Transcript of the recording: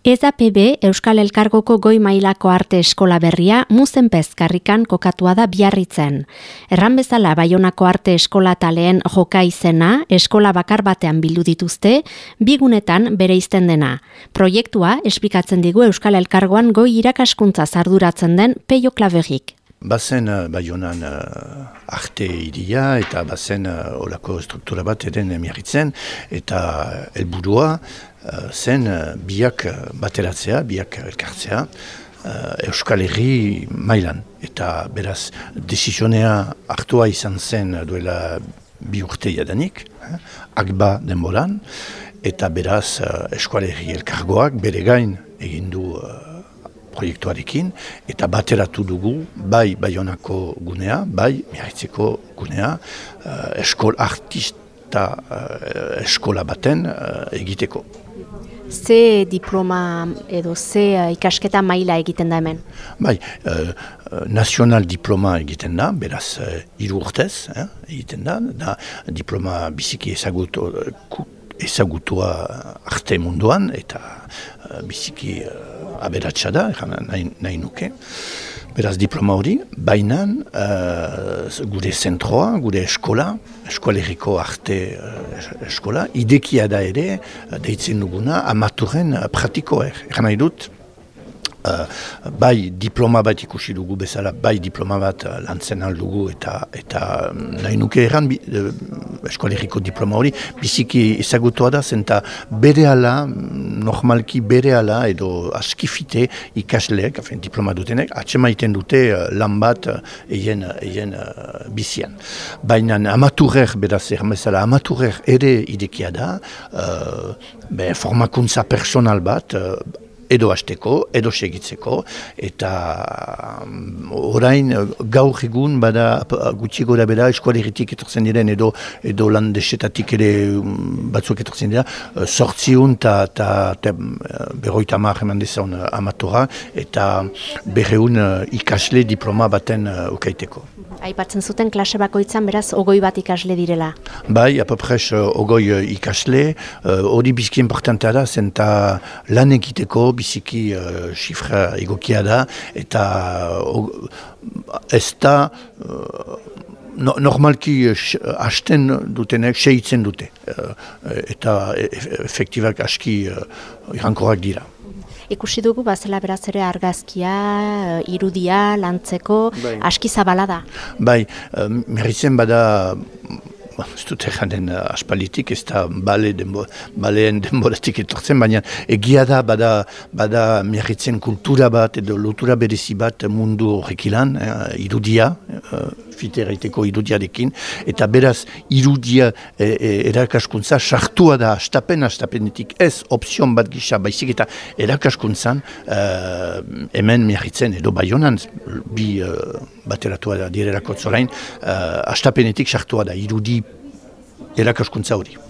EZAPB Euskal Elkargoko goi mailako arte eskola berria muzen pezkarrikan kokatua da biarritzen. Erran bezala Baionako arte eskola taleen joka izena eskola bakar batean bildu dituzte, bigunetan bere izten dena. Proiektua esplikatzen digu Euskal Elkargoan goi irakaskuntza zarduratzen den peio klaverik. Bazen uh, Baionan uh, arte idia eta bazen uh, olako struktura bat eden emiarritzen eta helburua Eh, zen uh, biak eh, bateratzea, biak elkartzea, uh, Euskal Herri mailan. Eta beraz, desizionea hartua izan zen duela bi urte jadanik, eh, akba denboran, eta beraz, uh, Euskal Herri elkargoak bere gain egindu uh, proiektuarekin, eta bateratu dugu, bai Baionako gunea, bai Miarritzeko gunea, uh, eskol artista uh, eskola baten egiteko ze diploma edo ze uh, ikasketa maila egiten da hemen? Bai, uh, nazional diploma egiten da, beraz uh, iru urtez eh, egiten da, da diploma biziki ezagutu, ezagutua arte munduan eta uh, biziki uh, aberatsa da, nahi, nahi nuke. Beraz diploma hori, bainan uh, gure zentroa, gure eskola, eskoaleriko arte uh, eskola, idekia da ere, uh, deitzen duguna, amaturen uh, pratikoer. Egan nahi dut, Uh, bai diploma bat ikusi dugu bezala, bai diploma bat uh, lantzen aldugu eta eta um, nahi nuke erran uh, eskoaleriko diploma hori biziki ezagutua da zenta bere ala, normalki bere ala edo askifite ikasleek, afen, diploma dutenek, atxemaiten dute uh, lan bat uh, eien, eien uh, bizian. Baina amaturer, beraz erran bezala, amaturer ere idekia da, uh, be, formakuntza personal bat, edo hasteko, edo segitzeko, eta um, orain gaur egun bada gutxi gora bera eskualeritik etortzen diren edo edo landesetatik ere um, batzuk etortzen dira, sortziun uh, eta uh, berroita mar eman dezaun uh, amatora eta berreun ikasle diploma baten ukaiteko. Aipatzen zuten klase bakoitzan beraz ogoi bat ikasle direla. Bai, apopres ogoi ikasle, hori uh, bizki importantea da, zenta lan egiteko biziki uh, xifra egokia da, eta ez da normalki hasten dutenek seitzen dute, eta e, efektibak aski uh, dira. Ikusi dugu bazela beraz ere argazkia, irudia, lantzeko, bai. aski zabala da. Bai, uh, bada ez dut den uh, aspalitik, ez da bale denbo, baleen denboratik etortzen, baina egia da bada, bada miarritzen kultura bat edo lotura berezi bat mundu horrek ilan, eh, irudia, uh, fiteraiteko irudiarekin, eta beraz irudia e, e, erakaskuntza sartua da astapen astapenetik ez opzion bat gisa baizik eta erakaskuntzan uh, hemen miarritzen edo baionan bi uh, bateratua da direrako uh, astapenetik sartua da irudi erakaskuntza hori.